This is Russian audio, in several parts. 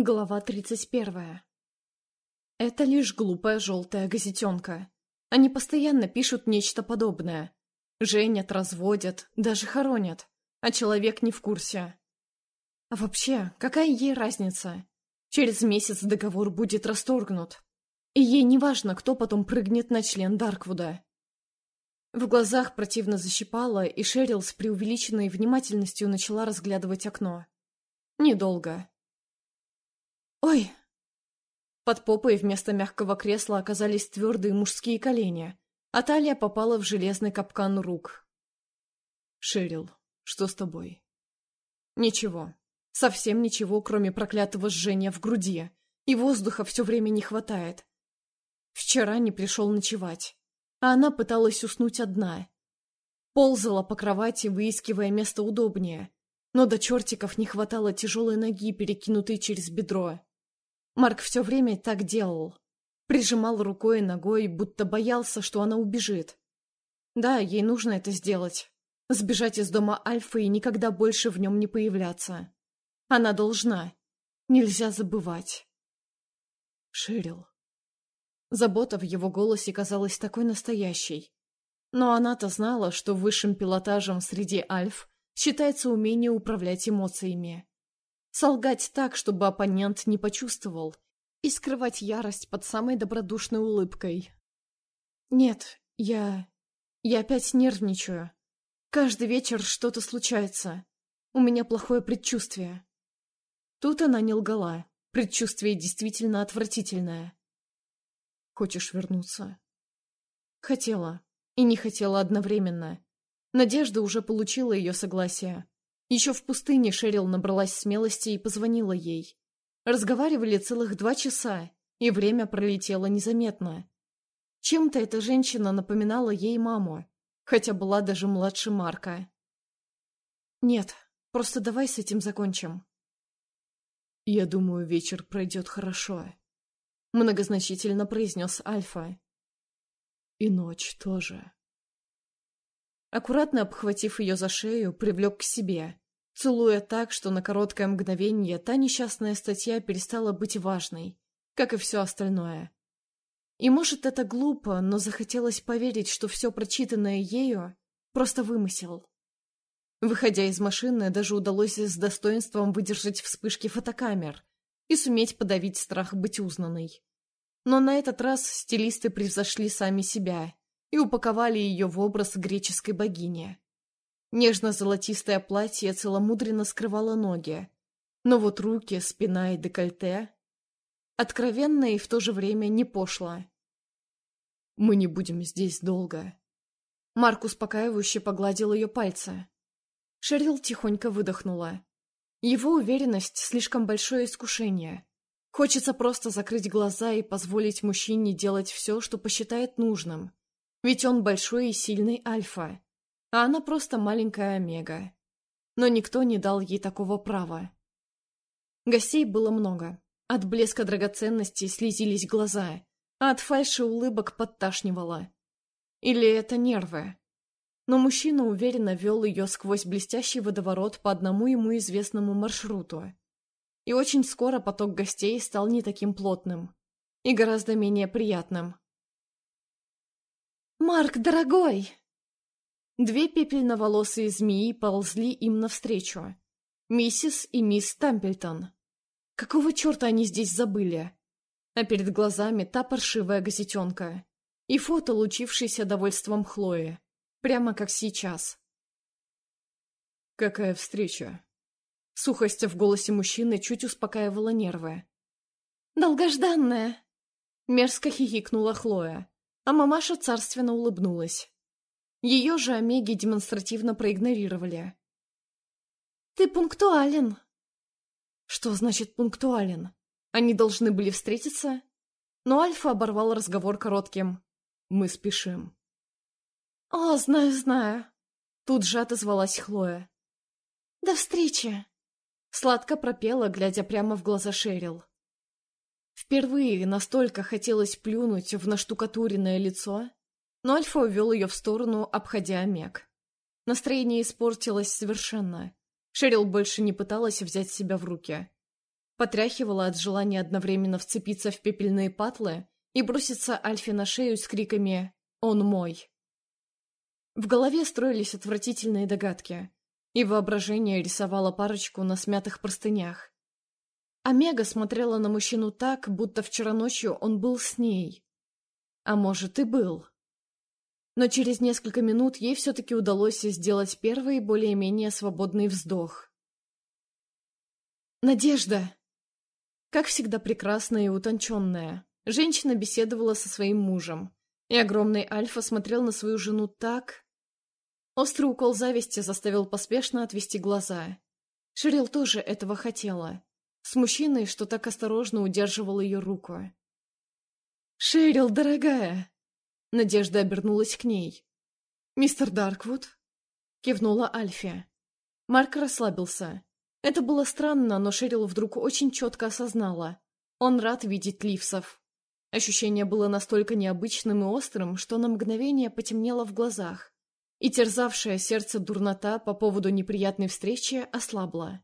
Глава 31. Это лишь глупая желтая газетенка. Они постоянно пишут нечто подобное. Женят, разводят, даже хоронят. А человек не в курсе. А вообще, какая ей разница? Через месяц договор будет расторгнут. И ей не важно, кто потом прыгнет на член Дарквуда. В глазах противно защипала, и Шерил с преувеличенной внимательностью начала разглядывать окно. Недолго. «Ой!» Под попой вместо мягкого кресла оказались твердые мужские колени, а талия попала в железный капкан рук. «Шерил, что с тобой?» «Ничего. Совсем ничего, кроме проклятого жжения в груди, и воздуха все время не хватает. Вчера не пришел ночевать, а она пыталась уснуть одна. Ползала по кровати, выискивая место удобнее, но до чертиков не хватало тяжелой ноги, перекинутой через бедро. Марк все время так делал. Прижимал рукой и ногой, будто боялся, что она убежит. Да, ей нужно это сделать. Сбежать из дома Альфа и никогда больше в нем не появляться. Она должна. Нельзя забывать. Шерил. Забота в его голосе казалась такой настоящей. Но она-то знала, что высшим пилотажем среди Альф считается умение управлять эмоциями. Солгать так, чтобы оппонент не почувствовал, и скрывать ярость под самой добродушной улыбкой. «Нет, я... я опять нервничаю. Каждый вечер что-то случается. У меня плохое предчувствие». Тут она не лгала. Предчувствие действительно отвратительное. «Хочешь вернуться?» Хотела. И не хотела одновременно. Надежда уже получила ее согласие. Еще в пустыне Шерил набралась смелости и позвонила ей. Разговаривали целых два часа, и время пролетело незаметно. Чем-то эта женщина напоминала ей маму, хотя была даже младше Марка. «Нет, просто давай с этим закончим». «Я думаю, вечер пройдет хорошо», — многозначительно произнес Альфа. «И ночь тоже». Аккуратно обхватив ее за шею, привлек к себе, целуя так, что на короткое мгновение та несчастная статья перестала быть важной, как и все остальное. И может это глупо, но захотелось поверить, что все прочитанное ею просто вымысел. Выходя из машины, даже удалось с достоинством выдержать вспышки фотокамер и суметь подавить страх быть узнанной. Но на этот раз стилисты превзошли сами себя и упаковали ее в образ греческой богини. Нежно-золотистое платье целомудренно скрывало ноги, но вот руки, спина и декольте откровенно и в то же время не пошло. «Мы не будем здесь долго». Марк успокаивающе погладил ее пальцы. Шерил тихонько выдохнула. Его уверенность — слишком большое искушение. Хочется просто закрыть глаза и позволить мужчине делать все, что посчитает нужным. Ведь он большой и сильный альфа, а она просто маленькая омега. Но никто не дал ей такого права. Гостей было много. От блеска драгоценностей слезились глаза, а от фальши улыбок подташнивало. Или это нервы? Но мужчина уверенно вел ее сквозь блестящий водоворот по одному ему известному маршруту. И очень скоро поток гостей стал не таким плотным и гораздо менее приятным. «Марк, дорогой!» Две пепельноволосые змеи ползли им навстречу. Миссис и мисс Тампельтон. Какого черта они здесь забыли? А перед глазами та паршивая газетенка. И фото, лучившееся довольством Хлои. Прямо как сейчас. «Какая встреча?» Сухость в голосе мужчины чуть успокаивала нервы. «Долгожданная!» Мерзко хихикнула Хлоя а мамаша царственно улыбнулась. Ее же Омеги демонстративно проигнорировали. «Ты пунктуален!» «Что значит пунктуален? Они должны были встретиться?» Но Альфа оборвал разговор коротким. «Мы спешим». «О, знаю, знаю!» Тут же отозвалась Хлоя. «До встречи!» Сладко пропела, глядя прямо в глаза Шерил. Впервые настолько хотелось плюнуть в наштукатуренное лицо, но Альфа увел ее в сторону, обходя Мег. Настроение испортилось совершенно. Шерил больше не пыталась взять себя в руки. Потряхивала от желания одновременно вцепиться в пепельные патлы и броситься Альфе на шею с криками «Он мой!». В голове строились отвратительные догадки, и воображение рисовало парочку на смятых простынях. Омега смотрела на мужчину так, будто вчера ночью он был с ней. А может, и был. Но через несколько минут ей все-таки удалось сделать первый более-менее свободный вздох. «Надежда!» Как всегда прекрасная и утонченная, женщина беседовала со своим мужем, и огромный Альфа смотрел на свою жену так... Острый укол зависти заставил поспешно отвести глаза. Шерил тоже этого хотела. С мужчиной, что так осторожно удерживал ее руку. «Шерил, дорогая!» Надежда обернулась к ней. «Мистер Дарквуд?» Кивнула Альфия. Марк расслабился. Это было странно, но Шерил вдруг очень четко осознала. Он рад видеть Ливсов. Ощущение было настолько необычным и острым, что на мгновение потемнело в глазах и терзавшее сердце дурнота по поводу неприятной встречи ослабла.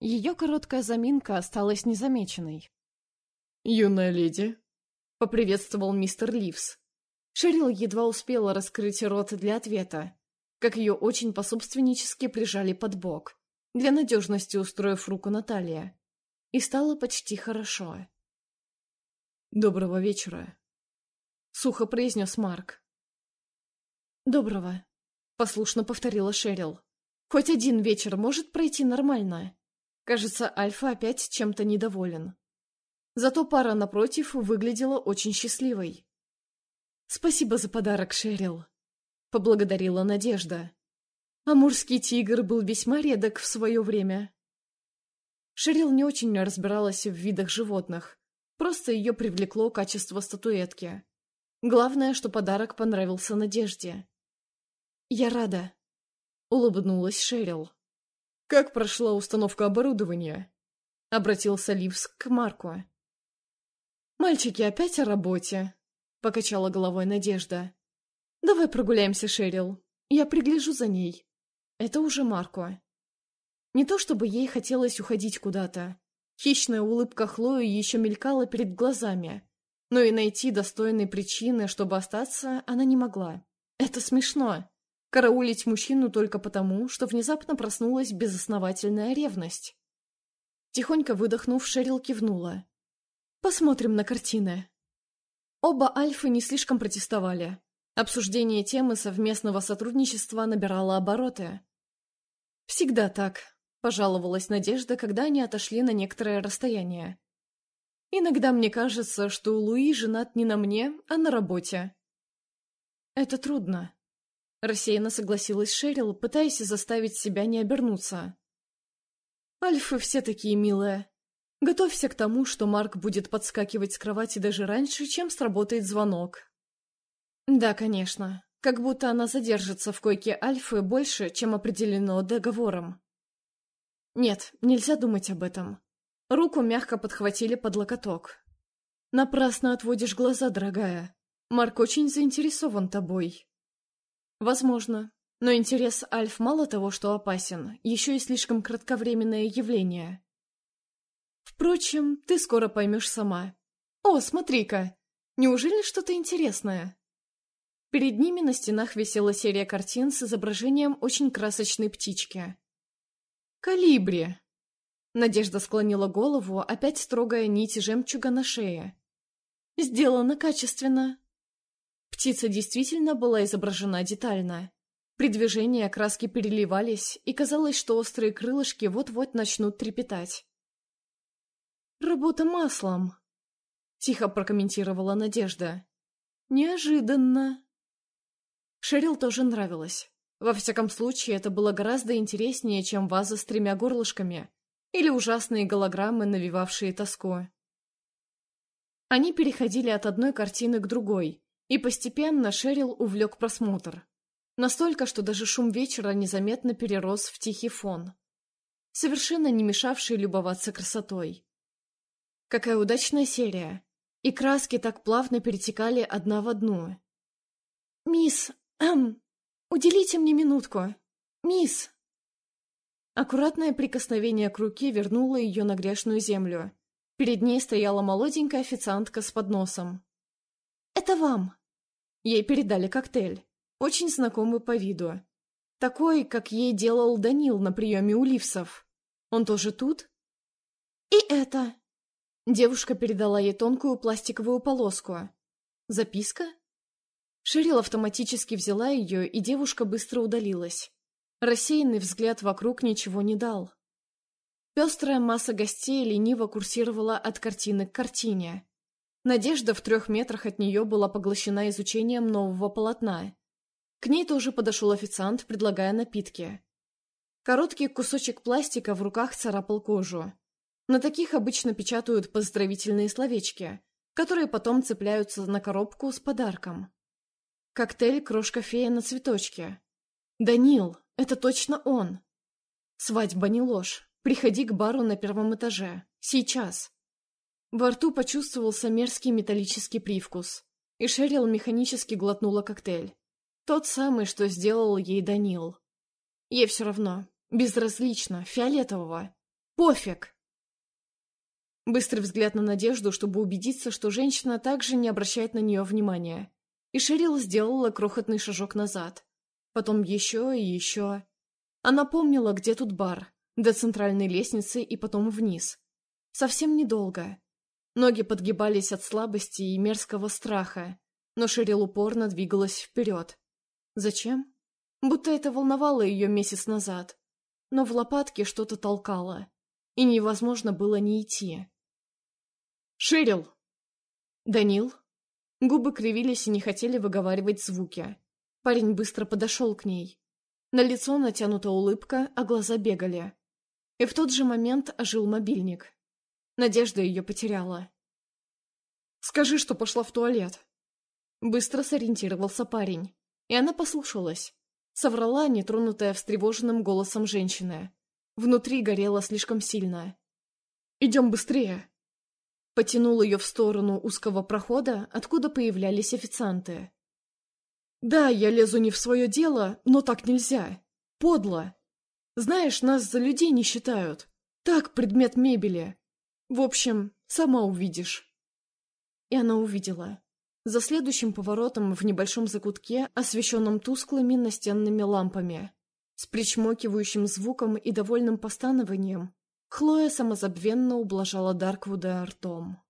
Ее короткая заминка осталась незамеченной. «Юная леди», — поприветствовал мистер Ливс. Шерил едва успела раскрыть рот для ответа, как ее очень пособственнически прижали под бок, для надежности устроив руку Наталья. И стало почти хорошо. «Доброго вечера», — сухо произнес Марк. «Доброго», Послушно повторила Шерил. Хоть один вечер может пройти нормально. Кажется, Альфа опять чем-то недоволен. Зато пара напротив выглядела очень счастливой. «Спасибо за подарок, Шерил», — поблагодарила Надежда. Амурский тигр был весьма редок в свое время. Шерил не очень разбиралась в видах животных, просто ее привлекло качество статуэтки. Главное, что подарок понравился Надежде. «Я рада», — улыбнулась Шерил. «Как прошла установка оборудования?» — обратился Ливс к Марку. «Мальчики опять о работе», — покачала головой Надежда. «Давай прогуляемся, Шерил. Я пригляжу за ней. Это уже Марко». Не то чтобы ей хотелось уходить куда-то. Хищная улыбка Хлои еще мелькала перед глазами, но и найти достойной причины, чтобы остаться, она не могла. Это смешно. Караулить мужчину только потому, что внезапно проснулась безосновательная ревность. Тихонько выдохнув, Шерил кивнула. «Посмотрим на картины». Оба Альфы не слишком протестовали. Обсуждение темы совместного сотрудничества набирало обороты. «Всегда так», — пожаловалась Надежда, когда они отошли на некоторое расстояние. «Иногда мне кажется, что Луи женат не на мне, а на работе». «Это трудно», Рассеянно согласилась Шерил, пытаясь заставить себя не обернуться. «Альфы все такие милые. Готовься к тому, что Марк будет подскакивать с кровати даже раньше, чем сработает звонок». «Да, конечно. Как будто она задержится в койке Альфы больше, чем определено договором». «Нет, нельзя думать об этом». Руку мягко подхватили под локоток. «Напрасно отводишь глаза, дорогая. Марк очень заинтересован тобой». Возможно. Но интерес Альф мало того, что опасен, еще и слишком кратковременное явление. Впрочем, ты скоро поймешь сама. О, смотри-ка! Неужели что-то интересное? Перед ними на стенах висела серия картин с изображением очень красочной птички. «Калибри!» Надежда склонила голову, опять трогая нити жемчуга на шее. «Сделано качественно. Птица действительно была изображена детально. При движении краски переливались, и казалось, что острые крылышки вот-вот начнут трепетать. «Работа маслом», — тихо прокомментировала Надежда. «Неожиданно». Шерил тоже нравилось. Во всяком случае, это было гораздо интереснее, чем ваза с тремя горлышками или ужасные голограммы, навевавшие тоску. Они переходили от одной картины к другой, и постепенно Шерил увлек просмотр. Настолько, что даже шум вечера незаметно перерос в тихий фон, совершенно не мешавший любоваться красотой. Какая удачная серия! И краски так плавно перетекали одна в одну. «Мисс, эм, уделите мне минутку. Мисс!» Аккуратное прикосновение к руке вернуло ее на грешную землю. Перед ней стояла молоденькая официантка с подносом. «Это вам!» Ей передали коктейль, очень знакомый по виду. Такой, как ей делал Данил на приеме у Ливсов. Он тоже тут? «И это!» Девушка передала ей тонкую пластиковую полоску. «Записка?» Шерил автоматически взяла ее, и девушка быстро удалилась. Рассеянный взгляд вокруг ничего не дал. Пестрая масса гостей лениво курсировала от картины к картине. Надежда в трех метрах от нее была поглощена изучением нового полотна. К ней тоже подошел официант, предлагая напитки. Короткий кусочек пластика в руках царапал кожу. На таких обычно печатают поздравительные словечки, которые потом цепляются на коробку с подарком. Коктейль «Крошка-фея» на цветочке. «Данил, это точно он!» «Свадьба не ложь. Приходи к бару на первом этаже. Сейчас!» Во рту почувствовался мерзкий металлический привкус, и Шерил механически глотнула коктейль. Тот самый, что сделал ей Данил. Ей все равно. Безразлично. Фиолетового. Пофиг. Быстрый взгляд на Надежду, чтобы убедиться, что женщина также не обращает на нее внимания. И Шерил сделала крохотный шажок назад. Потом еще и еще. Она помнила, где тут бар. До центральной лестницы и потом вниз. Совсем недолго. Ноги подгибались от слабости и мерзкого страха, но Шерил упорно двигалась вперед. Зачем? Будто это волновало ее месяц назад. Но в лопатке что-то толкало, и невозможно было не идти. «Шерил!» «Данил?» Губы кривились и не хотели выговаривать звуки. Парень быстро подошел к ней. На лицо натянута улыбка, а глаза бегали. И в тот же момент ожил мобильник. Надежда ее потеряла. «Скажи, что пошла в туалет». Быстро сориентировался парень. И она послушалась. Соврала, нетронутая встревоженным голосом женщины. Внутри горело слишком сильно. «Идем быстрее!» Потянул ее в сторону узкого прохода, откуда появлялись официанты. «Да, я лезу не в свое дело, но так нельзя. Подло. Знаешь, нас за людей не считают. Так, предмет мебели. В общем, сама увидишь». И она увидела. За следующим поворотом в небольшом закутке, освещенном тусклыми настенными лампами, с причмокивающим звуком и довольным постанованием, Хлоя самозабвенно ублажала Дарквуда ртом.